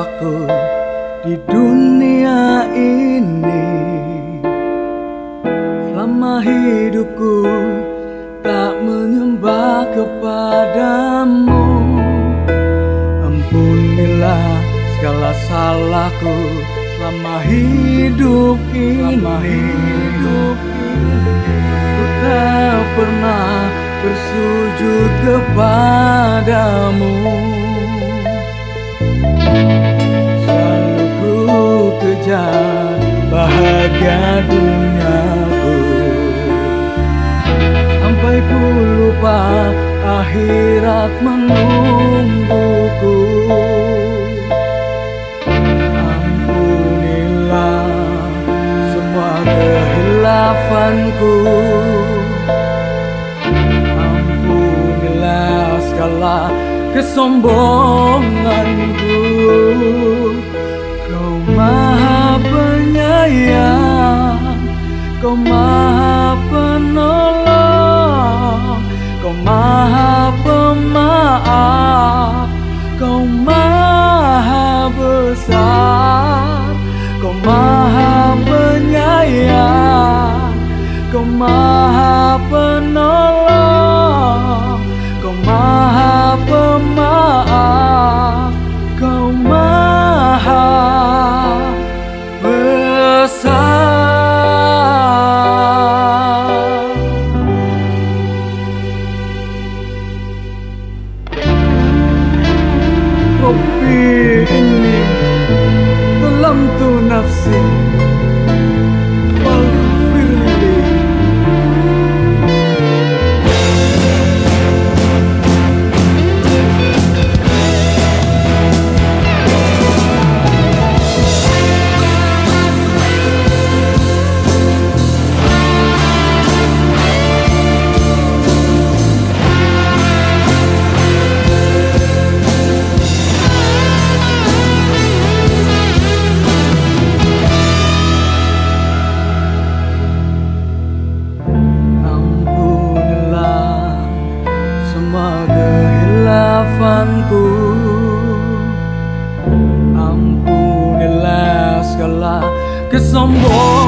aku di dunia ini. Selama hidupku tak menyembah kepadamu Ampunilah segala salahku selama hidup ini. Ku tak pernah bersujud kepadamu. Kejar bahagia duniaku. Sampai ku lupa akhirat menungguku. Ampunilah semua kehilafanku. Ampunilah segala kesombonganku. Kau penyayang Kau maha penolong Kau maha pemaaf Kau maha besar Kau maha penyayang Kau maha travesseiro Cause I'm vos.